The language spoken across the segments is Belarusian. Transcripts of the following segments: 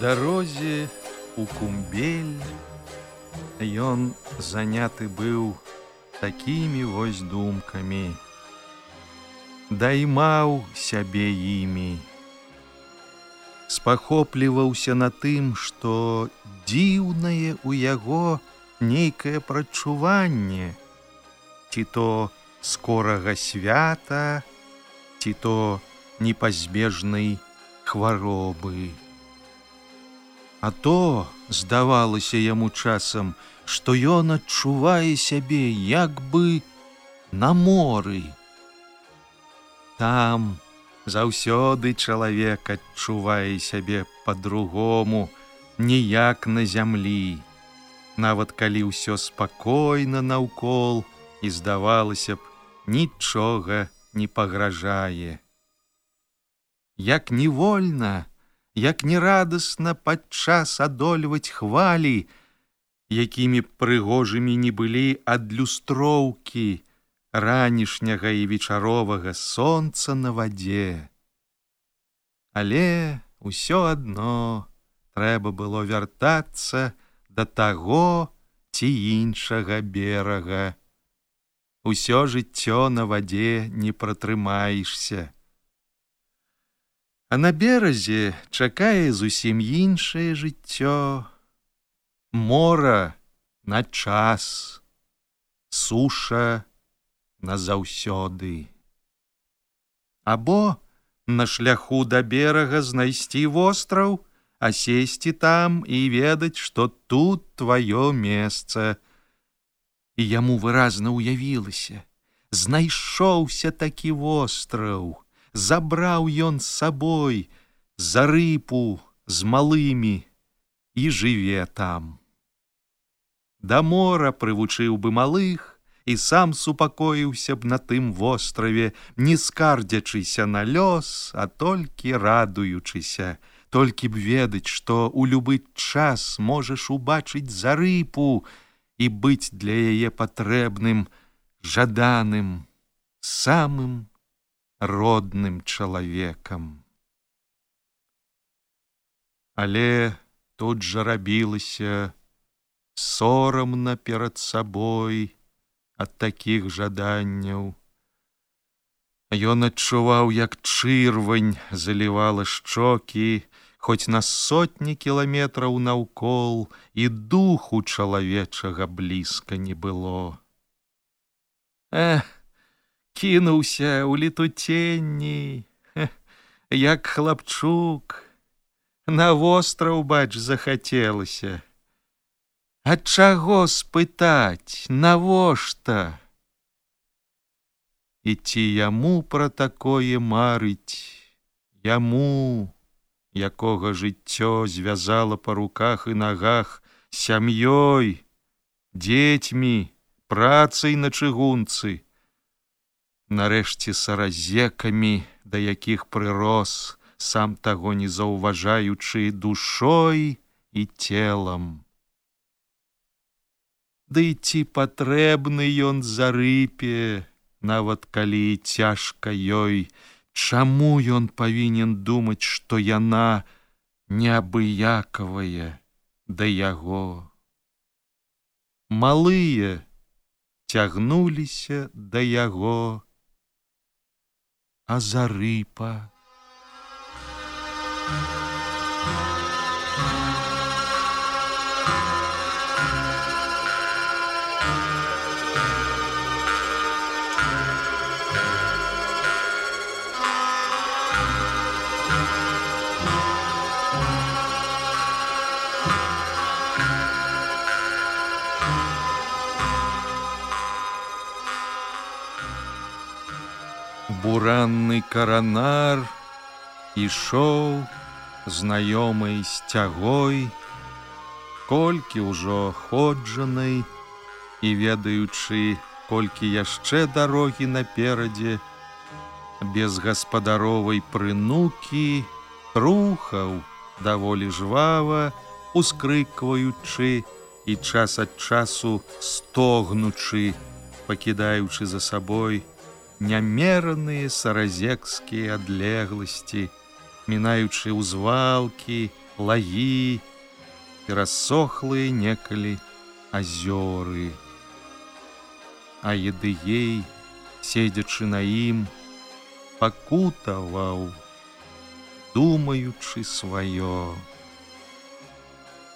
Дарозе у кумбель Ён заняты быў такімі вось думкамі. Даймаў сябе імі. Спахопліваўся на тым, што дзіўнае ў яго нейкае прачуванне, ці то скорага свята, ці то непазбежнай хваробы. А то здавалася яму часам, што ён адчувае сябе як бы на моры. Там заўсёды чалавек адчувае сябе по-другому, ніяк на зямлі. Нават калі ўсё спакойна наўкол і здавалася б, нічога не пагражае. Як невольна, як нерадасна падчас адольваць хвалі, якімі прыгожымі не былі адлюстроўкі ранішняга і вечаровага сонца на вадзе. Але ўсё адно трэба было вяртацца да таго ці іншага берага. Усё жыццё на вадзе не пратрымаешся. А на беразе чакае зусім іншае жыццё. Мора на час, суша назаўсёды. Або на шляху да берага знайсці востраў, а сесці там і ведаць, што тут тваё месца. І яму выразна ўявілася, знайшоўся такі востраў забраў ён з сабой за рыпу з малымі і жыве там. Да мора прывучыў бы малых і сам супакоіўся б на тым востраве, не скардзячыся на лёс, а толькі радуючыся, толькі б ведаць, што ў любы час можаш убачыць за рыпу і быць для яе патрэбным, жаданым, самым родным чалавекам. Але тут жа рабілася сорамна перад сабой ад такіх жаданняў. Ён адчуваў, як чырвань залівала шчокі, хоць на сотні кіламетраў наўкол і духу чалавечага блізка не было. Эх, кінуўся ў летуценні, як хлапчук, на востраў бач захацелася. Ад чаго спытаць, навошта? І ці яму пра такое марыць, яму, якога жыццё звязала па руках і нагах сям'ёй, дзецьмі, працай на чыгунцы, нарэшце саразекамі, да якіх прырос, сам таго не заўважаючы душой і целам. Ды ці патрэбны ён зарыпе, нават калі цяжка ёй, Чаму ён павінен думаць, што яна неабыякавая да яго. Малыя цягнуліся да яго, а зарыпа. Буранны каранар ішоў знаёмай сцягой, колькі ўжо ходжанай і ведаючы, колькі яшчэ дарогі наперадзе, без гаспадаровай прынукі, рухаў даволі жвава, ускрыкваючы і час ад часу стогнучы, пакідаючы за сабой, нямераныя саразекскія адлегласці, мінаючы ўзвалкі, лагі, перасохлыя некалі азёры. А едыей, седзячы на ім, пакутаваў, думаючы сваё.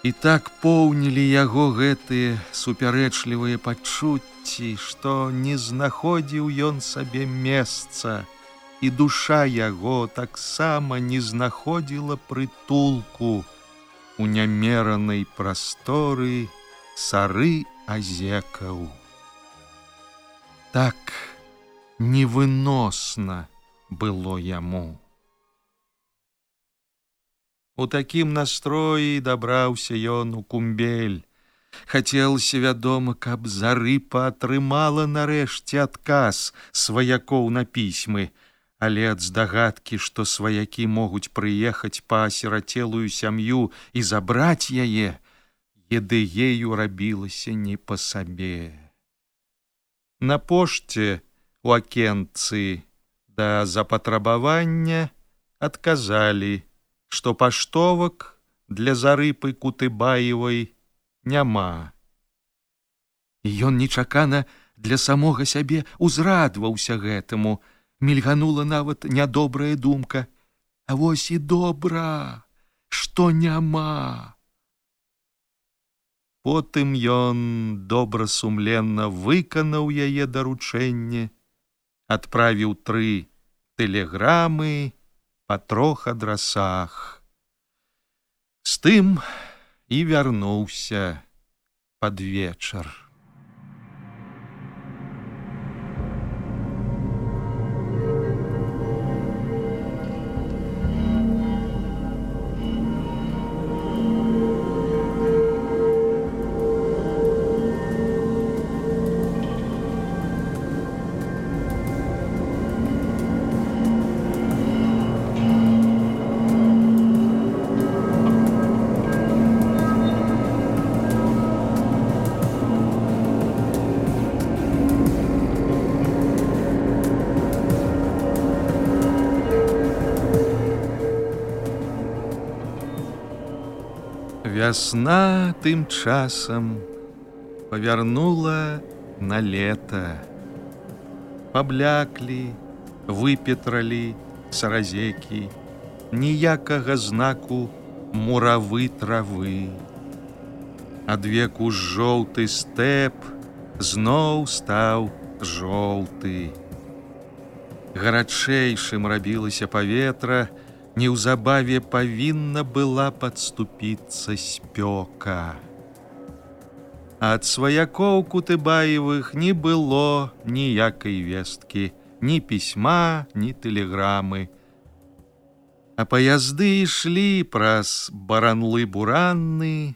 І так поўнілі яго гэтыя супярэчлівыя пачуцці, што не знаходзіў ён сабе месца, і душа яго таксама не знаходзіла прытулку у нямеранай прасторы сары азекаў. Так невыносна было яму. У такім настроі дабраўся ён у кумбель, Хацелася, вядома, каб зарыпа атрымала нарэшце адказ сваякоў на пісьмы, але ад здагадкі, што сваякі могуць прыехаць па асірацелую сям'ю і забраць яе, едыею рабілася не па сабе. На пошце у акенцы да запатрабавання адказалі, што паштовак для зарыпы кутыбаевай няма. І ён нечакана для самога сябе узрадваўся гэтаму, мільганула нават нядобрая думка: А вось і добра, што няма. Потым ён добрасумленна выканаў яе даручэнне, адправіў тры тэлеграмы па трох адрасах. З тым, і вярнуўся пад вечар. Вясна тым часам павярнула на лета. Пабляклі, выпетралі саразекі, ніякага знаку муравы травы. Адвеку жоўты стэп зноў стаў жоўты. Гарачэйшым рабілася паветра, неўзабаве павінна была падступіцца спёка. Ад сваякоў кутыбаевых не было ніякай весткі, ні пісьма, ні тэлеграмы. А паязды ішлі праз баранлы буранны,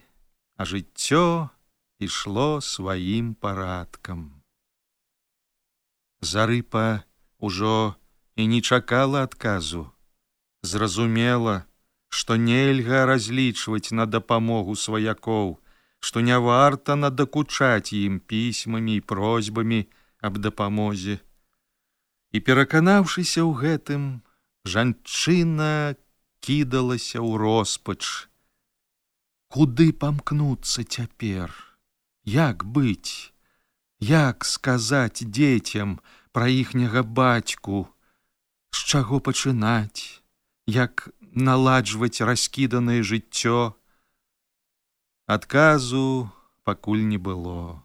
а жыццё ішло сваім парадкам. Зарыпа ўжо і не чакала адказу Зразумела, што нельга разлічваць на дапамогу сваякоў, што не варта надакучаць ім пісьмамі і просьбамі аб дапамозе. І пераканаўшыся ў гэтым, жанчына кідалася ў роспач. Куды памкнуцца цяпер? Як быць? Як сказаць дзецям пра іхняга бацьку, з чаго пачынаць, як наладжваць раскіданае жыццё? Адказу пакуль не было.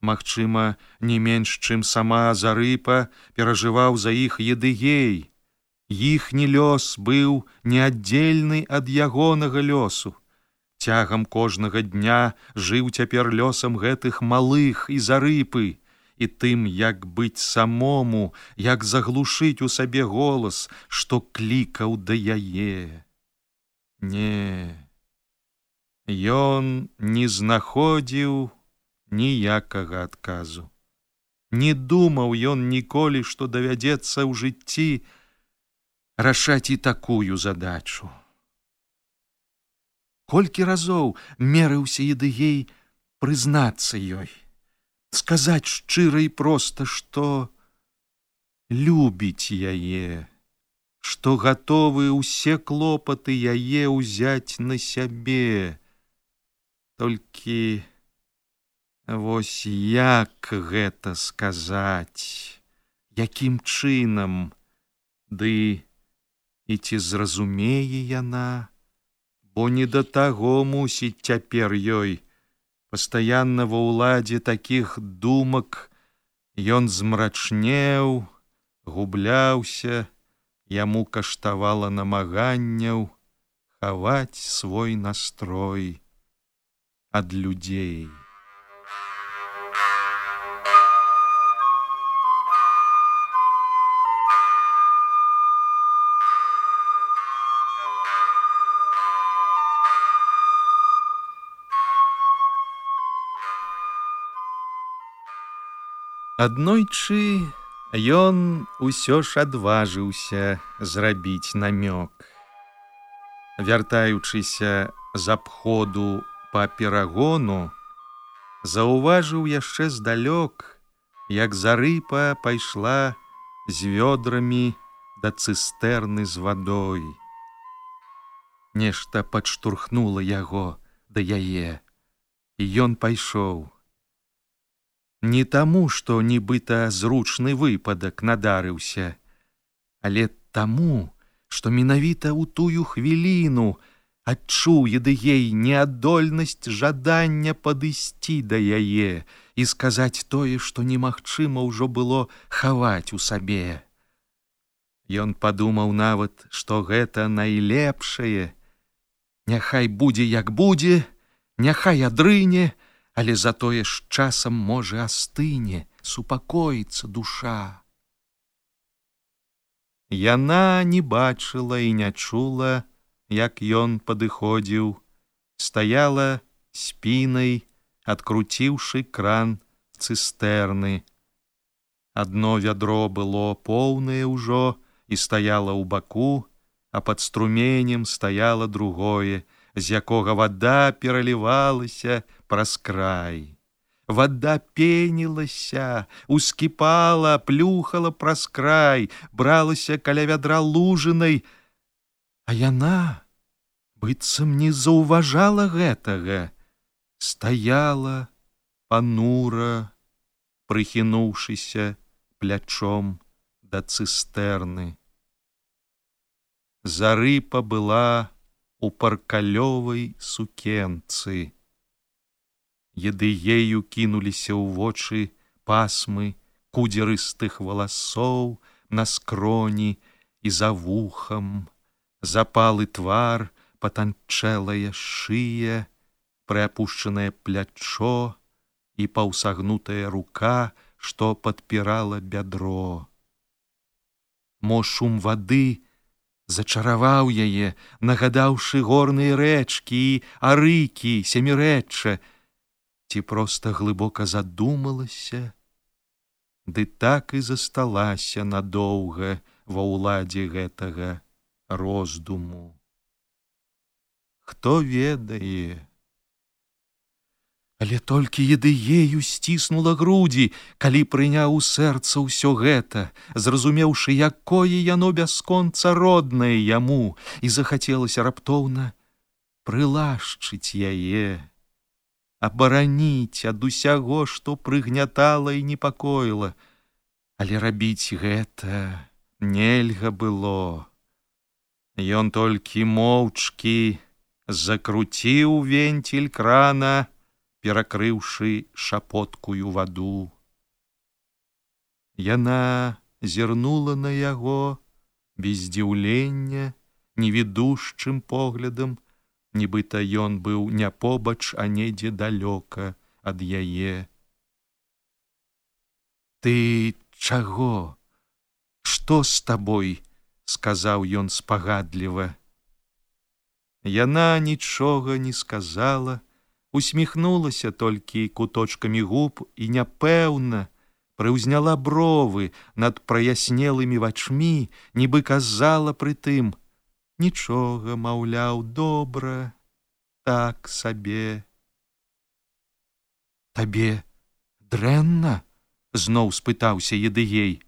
Магчыма, не менш, чым сама зарыпа перажываў за іх едыгей. Іхні лёс быў неаддзельны ад ягонага лёсу. Цягам кожнага дня жыў цяпер лёсам гэтых малых і зарыпы, і тым, як быць самому, як заглушыць у сабе голас, што клікаў да яе. Не. Ён не знаходзіў ніякага адказу. Не думаў ён ніколі, што давядзецца ў жыцці рашаць і такую задачу. Колькі разоў мерыўся едыгей прызнацца ёй, сказаць шчыра і проста, што любіць яе, што гатовы ўсе клопаты яе ўзяць на сябе, толькі Вось як гэта сказаць, якім чынам, ды і ці зразумее яна, бо не да таго мусіць цяпер ёй, пастаянна ва ўладзе такіх думак ён змрачнеў, губляўся, яму каштавала намаганняў хаваць свой настрой ад людзей. Аднойчы ён усё ж адважыўся зрабіць намёк. Вяртаючыся з абходу па перагону, заўважыў яшчэ здалёк, як зарыпа пайшла з вёдрамі да цыстэрны з вадой. Нешта падштурхнула яго да яе, і ён пайшоў не таму, што нібыта зручны выпадак надарыўся, але таму, што менавіта ў тую хвіліну адчуў едыгей неадольнасць жадання падысці да яе і сказаць тое, што немагчыма ўжо было хаваць у сабе. Ён падумаў нават, што гэта найлепшае, Няхай будзе як будзе, няхай адрыне, але затое ж часам можа астыне супакоіцца душа. Яна не бачыла і не чула, як ён падыходзіў, стаяла спінай, адкруціўшы кран цыстэрны. Адно вядро было поўнае ўжо і стаяла ў баку, а пад струменем стаяла другое, з якога вода пералівалася праз край. Вода пенілася, ускіпала, плюхала праз край, бралася каля вядра лужынай, А яна, быццам не заўважала гэтага, стаяла панура, прыхінуўшыся плячом да цыстэрны. Зарыпа была, у паркалёвай сукенцы. Еды ею кінуліся ў вочы пасмы кудзерыстых валасоў на скроні і за вухам, запалы твар, патанчэлая шыя, прыапушчанае плячо і паўсагнутая рука, што падпірала бядро. Мо шум вады, зачараваў яе, нагадаўшы горныя рэчкі, арыкі, сямірэчча, ці проста глыбока задумалася, Ды так і засталася надоўга ва ўладзе гэтага роздуму. Хто ведае, Але толькі едыею сціснула грудзі, калі прыняў у сэрца ўсё гэта, зразумеўшы, якое яно бясконца роднае яму, і захацелася раптоўна прылашчыць яе, абараніць ад усяго, што прыгнятала і непакоіла, але рабіць гэта нельга было. Ён толькі моўчкі закруціў венціль крана, перакрыўшы шапоткую ваду. Яна зірнула на яго без здзіўлення, невідушчым поглядам, нібыта ён быў не побач, а недзе далёка ад яе. Ты чаго? Што з табой? сказаў ён спагадліва. Яна нічога не сказала, усміхнулася толькі куточкамі губ і няпэўна прыўзняла бровы над праяснелымі вачмі, нібы казала прытым: нічога, маўляў, добра, так сабе. Табе дрэнна зноў спытаўся едыей.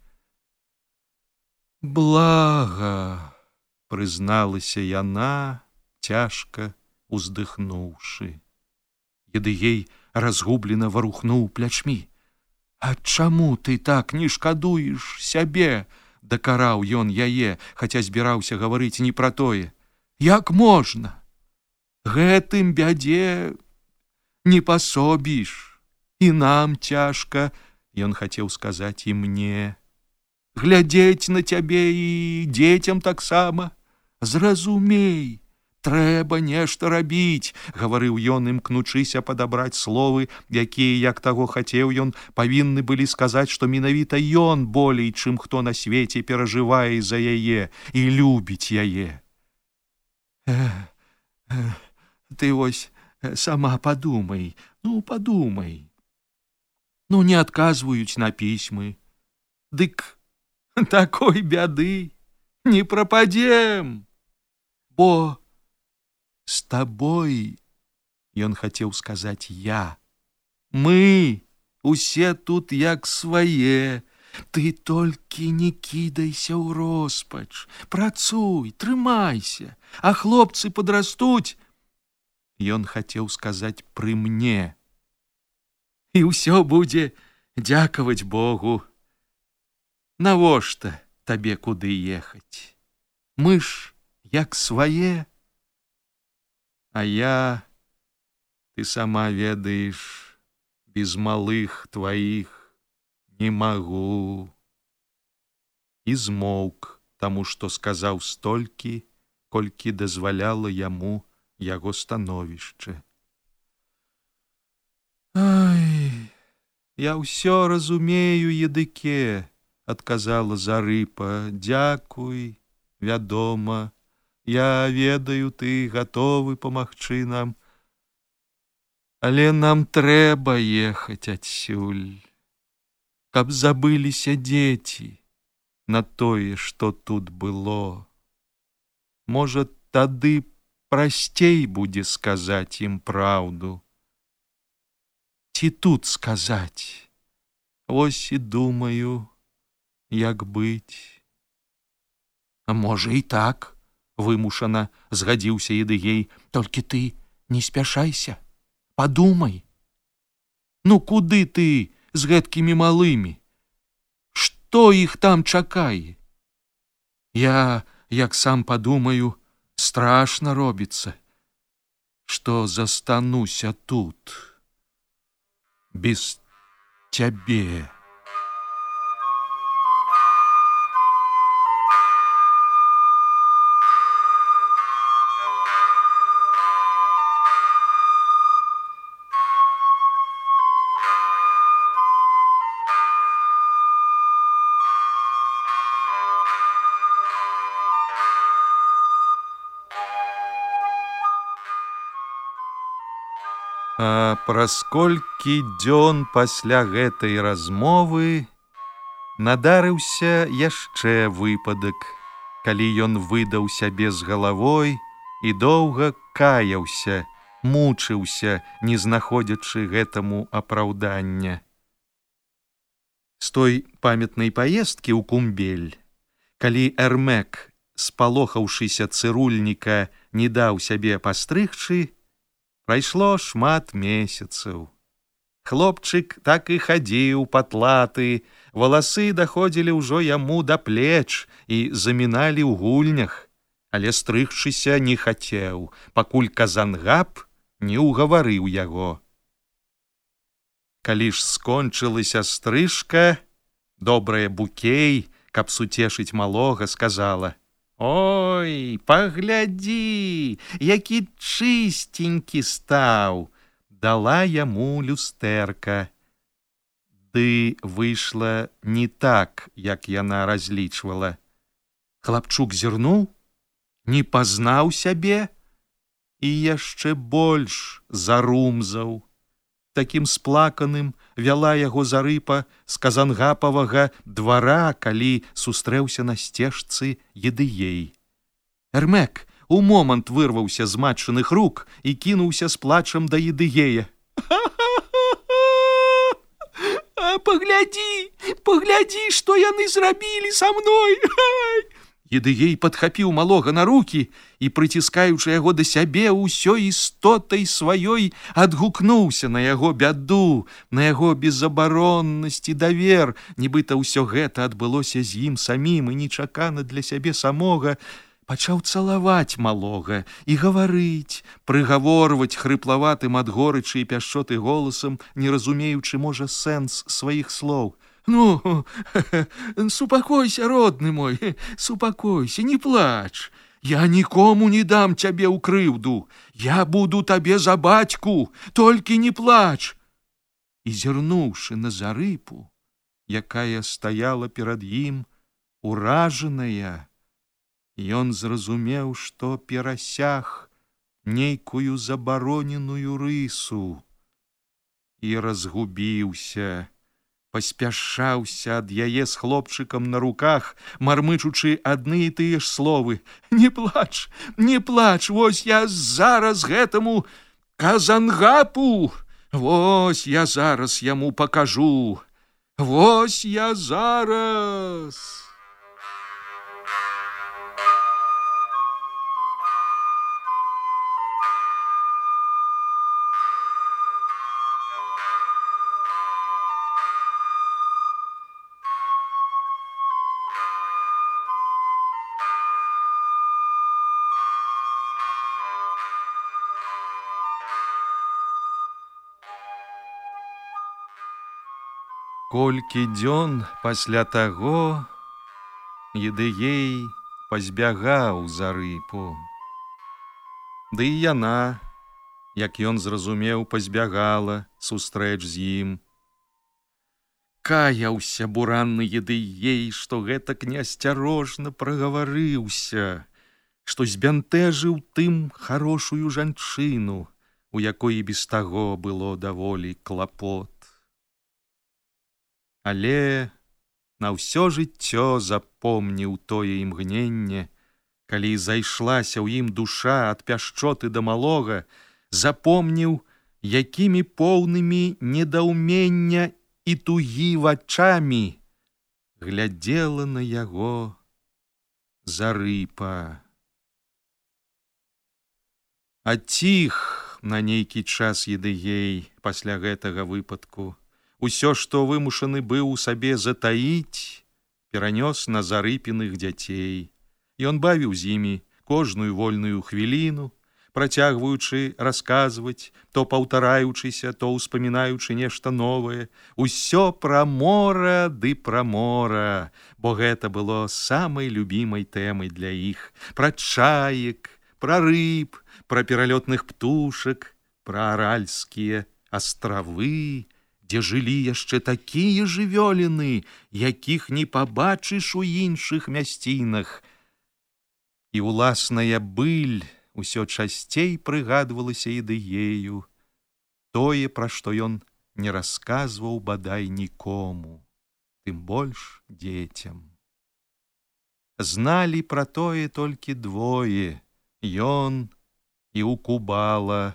Блага, прызналася яна, цяжка уздыхнуўшы. Едыгей разгублена варухнуў плячмі. А чаму ты так не шкадуеш сябе? Дакараў ён яе, хаця збіраўся гаварыць не пра тое. Як можна? Гэтым бядзе не пасобіш, і нам цяжка, ён хацеў сказаць і мне. Глядзець на цябе і дзецям таксама, зразумей, трэба нешта рабіць гаварыў ён імкнучыся падабраць словы якія як таго хацеў ён павінны былі сказаць што менавіта ён болей чым хто на свеце перажывае за яе і любіць яе. Ты вось сама подумай ну подумай ну не адказваюць на пісьмы. Дык такой бяды не прападзем. Бо с тобой ён хацеў сказаць я мы усе тут як свае ты толькі не кідайся ў роспач працуй трымайся а хлопцы подрастуць ён хацеў сказаць пры мне і ўсё будзе дзякаваць богу навошта табе куды ехаць? Мы ж як свае А я, ты сама ведаеш, без малых тваіх не магу. І змоўк таму, што сказаў столькі, колькі дазваляла яму яго становішча. Ай, я ўсё разумею едыке, адказала зарыпа, дзякуй, вядома, Я ведаю, ты гатовы памагчы нам. Але нам трэба ехаць адсюль, каб забыліся дзеці на тое, што тут было. Можа, тады прасцей будзе сказаць ім праўду. Ці тут сказаць, Вось і думаю, як быць. А можа і так, вымушана згадзіўся едыгей толькі ты не спяшайся подумай ну куды ты з гэткімі малымі? Что іх там чакае? Я як сам падумаю страшно робіцца что застануся тут без цябе праз колькі дзён пасля гэтай размовы надарыўся яшчэ выпадак, калі ён выдаў сябе з галавой і доўга каяўся, мучыўся, не знаходзячы гэтаму апраўдання. З той памятнай паездкі ў кумбель, калі эрмек, спалохаўшыся цырульніка, не даў сябе пастрыгчы, прайшло шмат месяцаў. Хлопчык так і хадзіў патлаты, валасы даходзілі ўжо яму да плеч і заміналі ў гульнях, але стрыгчыся не хацеў, пакуль казангап не ўгаварыў яго. Калі ж скончылася стрыжка, добрая букей, каб суцешыць малога, сказала: « Ой, паглядзі, які чыстенькі стаў, дала яму люстэрка. Ды выйшла не так, як яна разлічвала. Хлапчук зірнуў, не пазнаў сябе, і яшчэ больш зарумзаў. Такім сплаканым вяла яго зарыпа з казангапавага двара, калі сустрэўся на сцежцы едыей. Эрмек у момант вырваўся з матчаных рук і кінуўся з плачам да едыея. Паглядзі, паглядзі, што яны зрабілі са мной. Едыгей падхапіў малога на руки і, прыціскаючы яго да сябе ўсёй істотай сваёй, адгукнуўся на яго бяду, на яго безабароннасці давер, нібыта ўсё гэта адбылося з ім самім і нечакана для сябе самога, пачаў цалаваць малога і гаварыць, прыгаворваць хрыплаватым ад горычы і пяшчоты голасам, не разумеючы можа сэнс сваіх слоў. Ну, супакойся, родны мой, супакойся, не плач. Я нікому не дам цябе ў крыўду. Я буду табе за бацьку, толькі не плач. І зірнуўшы на зарыпу, якая стаяла перад ім, уражаная, Ён зразумеў, што перасяг нейкую забароненую рысу і разгубіўся паспяшаўся ад яе з хлопчыкам на руках, мармычучы адны і тыя ж словы: Не плач, не плач, Вось я зараз гэтаму казангапу, Вось я зараз яму пакажу. Вось я зараз. Колькі дзён пасля таго едыей пазбягаў за рыпу. Ды і яна, як ён зразумеў, пазбягала сустрэч з ім. Каяўся буранны едыей, што гэтак неасцярожна прагаварыўся, што збянтэжыў тым хорошую жанчыну, у якой і без таго было даволі клапот але на ўсё жыццё запомніў тое імгненне, калі зайшлася ў ім душа ад пяшчоты да малога, запомніў, якімі поўнымі недаўмення і тугі вачамі глядзела на яго зарыпа. А ціх на нейкі час едыгей пасля гэтага выпадку, Усё, што вымушаны быў у сабе затаіць, перанёс на зарыпеных дзяцей. Ён бавіў з імі кожную вольную хвіліну, працягваючы расказваць, то паўтараючыся, то ўспамінаючы нешта новае, усё пра мора ды пра мора, бо гэта было самай любімай тэмай для іх, пра чаек, пра рыб, пра пералётных птушак, пра аральскія астравы, дзе жылі яшчэ такія жывёліны, якіх не пабачыш у іншых мясцінах. І уласная быль усё часцей прыгадвалася ідыею, тое, пра што ён не расказваў бадай нікому, тым больш дзецям. зналі пра тое толькі двое: Ён і укубала,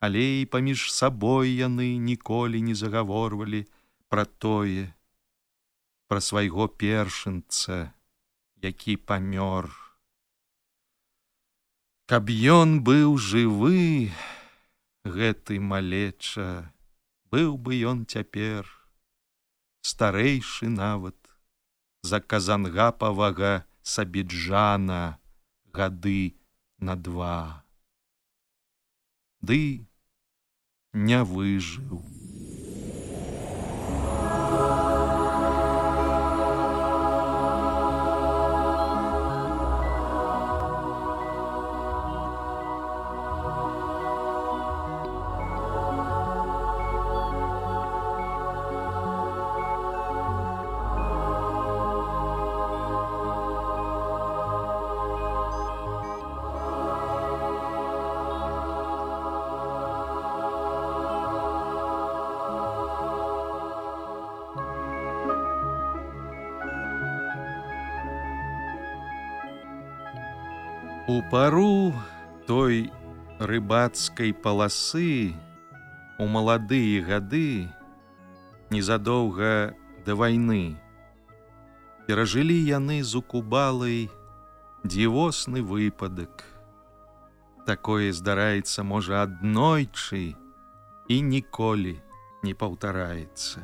але і паміж сабой яны ніколі не загаворвалі пра тое, пра свайго першынца, які памёр. Каб ён быў жывы, гэты малеча, быў бы ён цяпер, старэйшы нават за казангапавага сабіджана гады на два. Ды не выжыў. У пару той рыбацкай паласы у маладыя гады незадоўга да вайны перажылі яны з укубалай дзівосны выпадак. Такое здараецца можа аднойчы і ніколі не паўтараецца.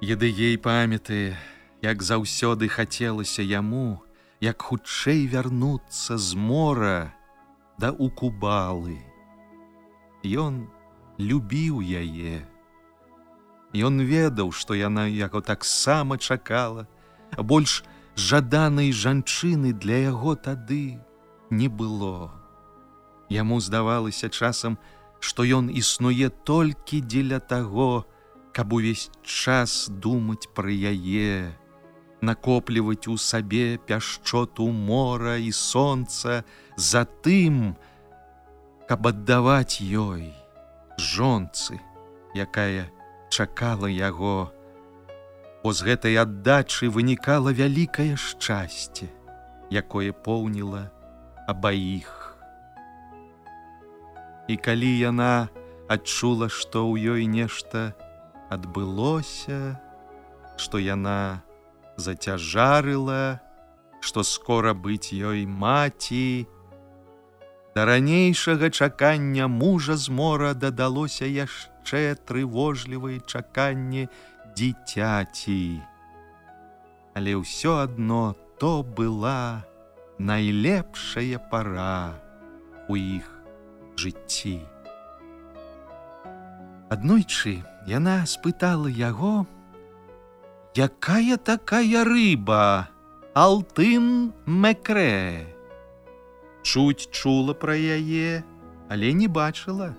Едыгей памятае, як заўсёды хацелася яму, як хутчэй вярнуцца з мора да укубалы. Ён любіў яе. Ён ведаў, што яна яго таксама чакала, а больш жаданай жанчыны для яго тады не было. Яму здавалася часам, што ён існуе толькі дзеля таго, каб увесь час думаць пра яе, накопліваць у сабе пяшчоту мора і сонца за тым, каб аддаваць ёй жонцы, якая чакала яго, бо з гэтай аддачы вынікала вялікае шчасце, якое поўніла абаіх. І калі яна адчула, што ў ёй нешта адбылося, што яна, зацяжарыла, што скора быць ёй маці. Да ранейшага чакання мужа з мора дадалося яшчэ трывожлівае чаканне дзіцяці. Але ўсё адно то была найлепшая пара у іх жыцці. Аднойчы яна спытала яго, Якая такая рыба, Алтын мэкрэ. Чуць чула пра яе, але не бачыла.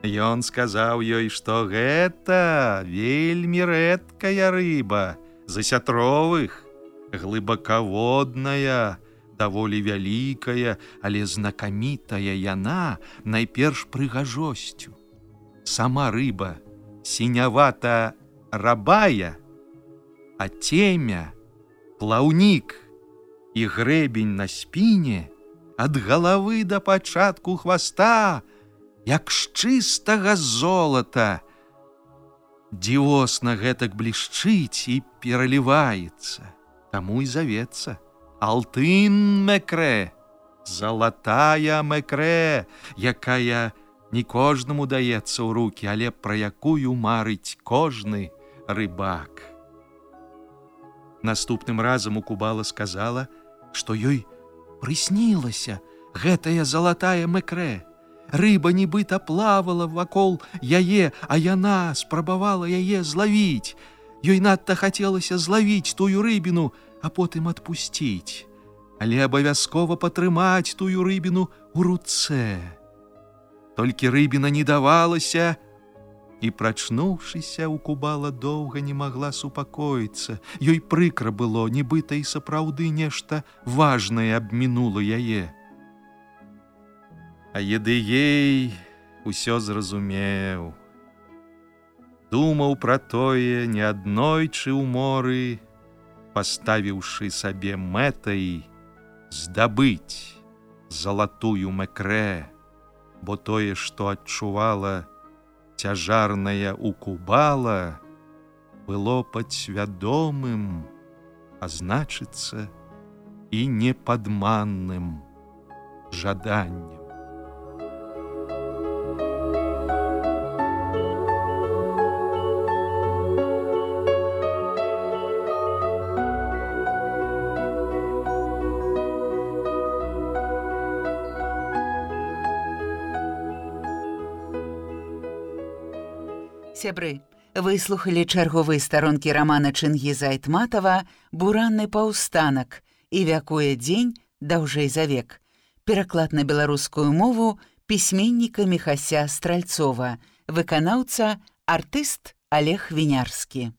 Ён сказаў ёй, што гэта вельмі рэдкая рыба, засятровых, глыбакаводная, даволі вялікая, але знакамітая яна найперш прыгажосцю. Сама рыба, сінявата рабая, а темя, плаўнік і грэбень на спіне ад галавы да пачатку хваста, як з чыстага золата. Дзівосна гэтак блішчыць і пераліваецца, Таму і завецца. Алтын мэкрэ, залатая мэкрэ, якая не кожнаму даецца ў руки, але пра якую марыць кожны рыбак. Наступным разам у кубала сказала, што ёй прыснілася гэтая залатая мэкрэ. Рыба нібыта плавала вакол яе, а яна спрабавала яе злавіць. Ёй надта хацелася злавіць тую рыбіну, а потым адпусціць, але абавязкова патрымаць тую рыбіну у руцэ. Толькі рыбіна не давалася, і прачнуўшыся у кубала доўга не магла супакоіцца. Ёй прыкра было нібыта і сапраўды нешта важнае абмінула яе. А едыей усё зразумеў. Думаў пра тое не аднойчы ў моры паставіўшы сабе мэтай здабыць залатую мэкрэ, бо тое, што адчувала цяжарная укубала, было падсвядомым, а значыцца і непадманным жаданнем. Сябры, выслухалі чарговыя старонкі рамана Чынгіза Айтматава буранны паўстанак і вякуе дзень даўжэй за век. Пераклад на беларускую мову пісьменніка Мехася Стральцова, выканаўца артыст Олег Вінярскі.